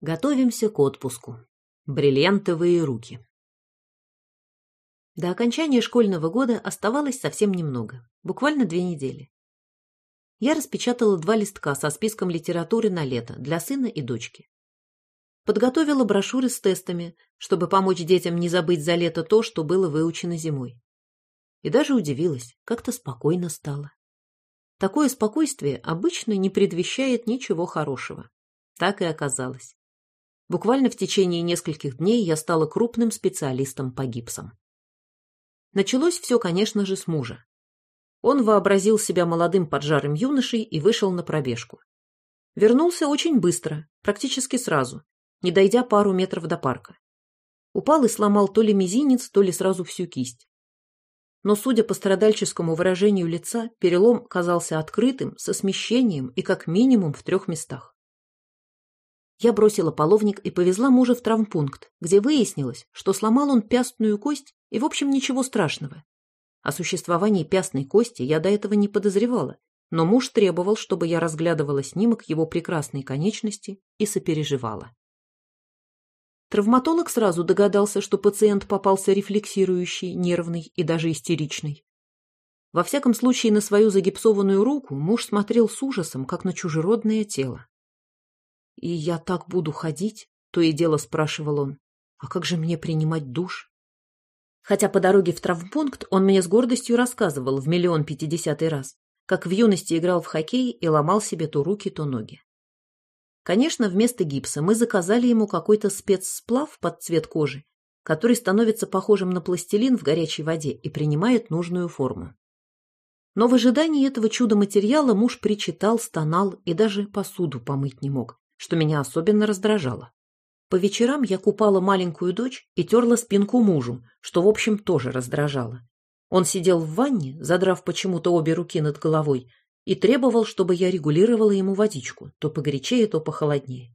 Готовимся к отпуску. Бриллиантовые руки. До окончания школьного года оставалось совсем немного, буквально две недели. Я распечатала два листка со списком литературы на лето для сына и дочки. Подготовила брошюры с тестами, чтобы помочь детям не забыть за лето то, что было выучено зимой. И даже удивилась, как-то спокойно стало. Такое спокойствие обычно не предвещает ничего хорошего. Так и оказалось. Буквально в течение нескольких дней я стала крупным специалистом по гипсам. Началось все, конечно же, с мужа. Он вообразил себя молодым поджарым юношей и вышел на пробежку. Вернулся очень быстро, практически сразу, не дойдя пару метров до парка. Упал и сломал то ли мизинец, то ли сразу всю кисть. Но, судя по страдальческому выражению лица, перелом казался открытым, со смещением и как минимум в трех местах. Я бросила половник и повезла мужа в травмпункт, где выяснилось, что сломал он пястную кость и, в общем, ничего страшного. О существовании пястной кости я до этого не подозревала, но муж требовал, чтобы я разглядывала снимок его прекрасной конечности и сопереживала. Травматолог сразу догадался, что пациент попался рефлексирующий, нервный и даже истеричный. Во всяком случае, на свою загипсованную руку муж смотрел с ужасом, как на чужеродное тело. «И я так буду ходить?» — то и дело спрашивал он. «А как же мне принимать душ?» Хотя по дороге в травмпункт он мне с гордостью рассказывал в миллион пятидесятый раз, как в юности играл в хоккей и ломал себе то руки, то ноги. Конечно, вместо гипса мы заказали ему какой-то спецсплав под цвет кожи, который становится похожим на пластилин в горячей воде и принимает нужную форму. Но в ожидании этого чудо-материала муж причитал, стонал и даже посуду помыть не мог, что меня особенно раздражало. По вечерам я купала маленькую дочь и терла спинку мужу, что, в общем, тоже раздражало. Он сидел в ванне, задрав почему-то обе руки над головой, и требовал, чтобы я регулировала ему водичку, то погорячее, то похолоднее.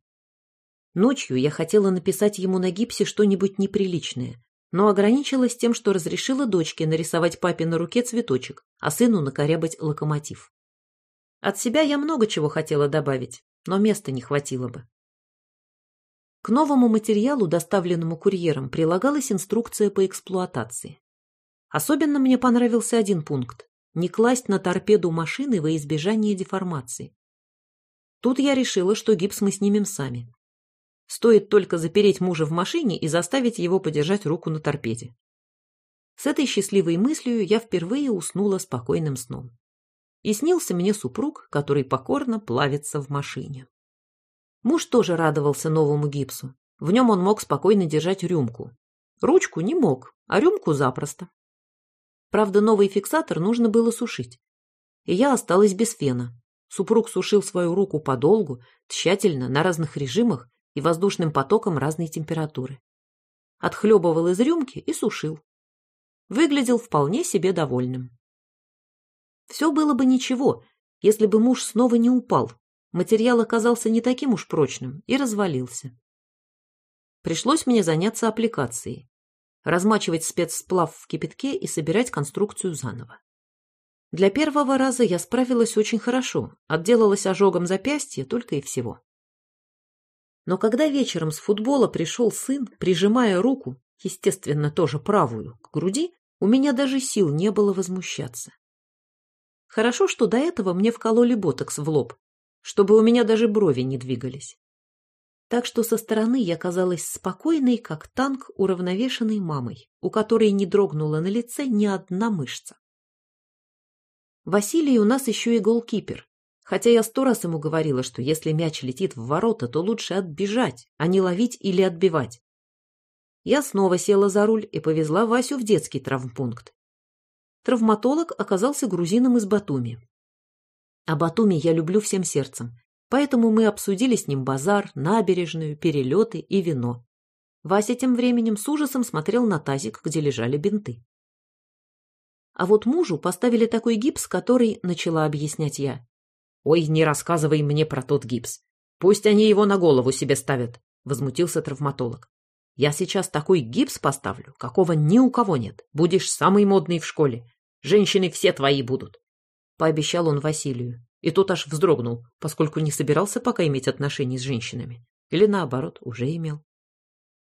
Ночью я хотела написать ему на гипсе что-нибудь неприличное, но ограничилась тем, что разрешила дочке нарисовать папе на руке цветочек, а сыну накорябать локомотив. От себя я много чего хотела добавить, но места не хватило бы. К новому материалу, доставленному курьером, прилагалась инструкция по эксплуатации. Особенно мне понравился один пункт – не класть на торпеду машины во избежание деформации. Тут я решила, что гипс мы снимем сами. Стоит только запереть мужа в машине и заставить его подержать руку на торпеде. С этой счастливой мыслью я впервые уснула спокойным сном. И снился мне супруг, который покорно плавится в машине. Муж тоже радовался новому гипсу. В нем он мог спокойно держать рюмку. Ручку не мог, а рюмку запросто. Правда, новый фиксатор нужно было сушить. И я осталась без фена. Супруг сушил свою руку подолгу, тщательно, на разных режимах и воздушным потоком разной температуры. Отхлебывал из рюмки и сушил. Выглядел вполне себе довольным. Все было бы ничего, если бы муж снова не упал. Материал оказался не таким уж прочным и развалился. Пришлось мне заняться аппликацией. Размачивать спецсплав в кипятке и собирать конструкцию заново. Для первого раза я справилась очень хорошо, отделалась ожогом запястья только и всего. Но когда вечером с футбола пришел сын, прижимая руку, естественно, тоже правую, к груди, у меня даже сил не было возмущаться. Хорошо, что до этого мне вкололи ботокс в лоб, чтобы у меня даже брови не двигались. Так что со стороны я казалась спокойной, как танк, уравновешенной мамой, у которой не дрогнула на лице ни одна мышца. Василий у нас еще и голкипер, хотя я сто раз ему говорила, что если мяч летит в ворота, то лучше отбежать, а не ловить или отбивать. Я снова села за руль и повезла Васю в детский травмпункт, Травматолог оказался грузином из Батуми. А Батуми я люблю всем сердцем, поэтому мы обсудили с ним базар, набережную, перелеты и вино. Вася тем временем с ужасом смотрел на тазик, где лежали бинты. А вот мужу поставили такой гипс, который, начала объяснять я. «Ой, не рассказывай мне про тот гипс. Пусть они его на голову себе ставят», — возмутился травматолог. «Я сейчас такой гипс поставлю, какого ни у кого нет. Будешь самый модный в школе. Женщины все твои будут. Пообещал он Василию. И тот аж вздрогнул, поскольку не собирался пока иметь отношений с женщинами. Или наоборот, уже имел.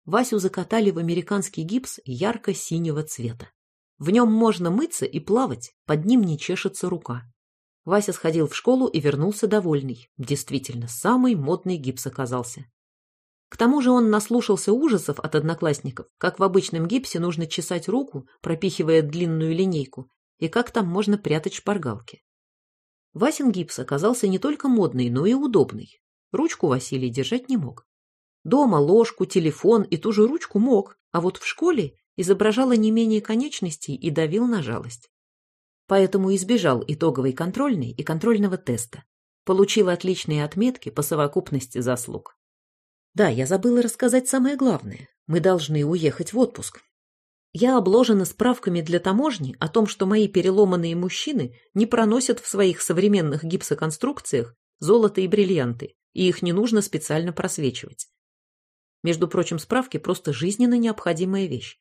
Васю закатали в американский гипс ярко-синего цвета. В нем можно мыться и плавать, под ним не чешется рука. Вася сходил в школу и вернулся довольный. Действительно, самый модный гипс оказался. К тому же он наслушался ужасов от одноклассников, как в обычном гипсе нужно чесать руку, пропихивая длинную линейку, и как там можно прятать шпаргалки. Васин гипс оказался не только модный, но и удобный. Ручку Василий держать не мог. Дома ложку, телефон и ту же ручку мог, а вот в школе изображало не менее конечностей и давил на жалость. Поэтому избежал итоговой контрольной и контрольного теста. Получил отличные отметки по совокупности заслуг. Да, я забыла рассказать самое главное. Мы должны уехать в отпуск. Я обложена справками для таможни о том, что мои переломанные мужчины не проносят в своих современных гипсоконструкциях золото и бриллианты, и их не нужно специально просвечивать. Между прочим, справки просто жизненно необходимая вещь.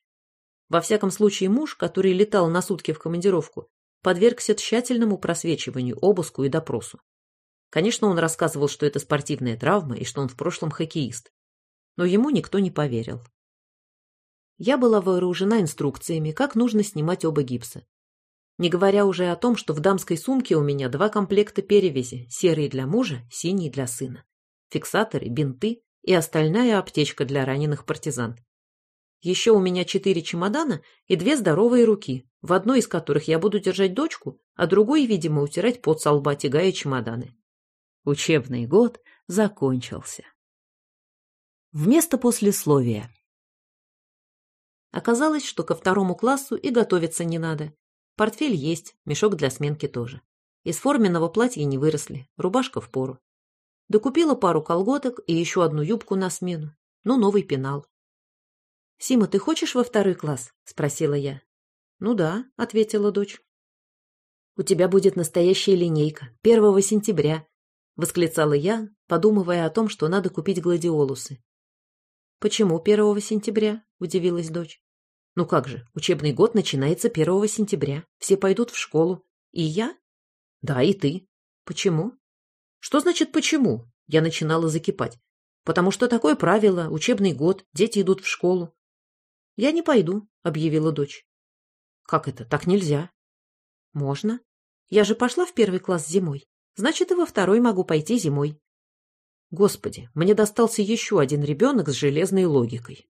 Во всяком случае, муж, который летал на сутки в командировку, подвергся тщательному просвечиванию, обыску и допросу. Конечно, он рассказывал, что это спортивная травма и что он в прошлом хоккеист. Но ему никто не поверил. Я была вооружена инструкциями, как нужно снимать оба гипса. Не говоря уже о том, что в дамской сумке у меня два комплекта перевязи, серый для мужа, синий для сына. Фиксаторы, бинты и остальная аптечка для раненых партизан. Еще у меня четыре чемодана и две здоровые руки, в одной из которых я буду держать дочку, а другой, видимо, утирать пот со лба, тягая чемоданы. Учебный год закончился. Вместо послесловия. Оказалось, что ко второму классу и готовиться не надо. Портфель есть, мешок для сменки тоже. Из форменного платья не выросли, рубашка в пору. Докупила пару колготок и еще одну юбку на смену. Ну, новый пенал. «Сима, ты хочешь во второй класс?» – спросила я. «Ну да», – ответила дочь. «У тебя будет настоящая линейка, первого сентября, восклицала я, подумывая о том, что надо купить гладиолусы. Почему первого сентября? удивилась дочь. Ну как же, учебный год начинается первого сентября. Все пойдут в школу. И я? Да, и ты. Почему? Что значит почему? Я начинала закипать. Потому что такое правило, учебный год, дети идут в школу. Я не пойду, объявила дочь. Как это? Так нельзя. Можно. Я же пошла в первый класс зимой. Значит, и во второй могу пойти зимой. Господи, мне достался еще один ребенок с железной логикой.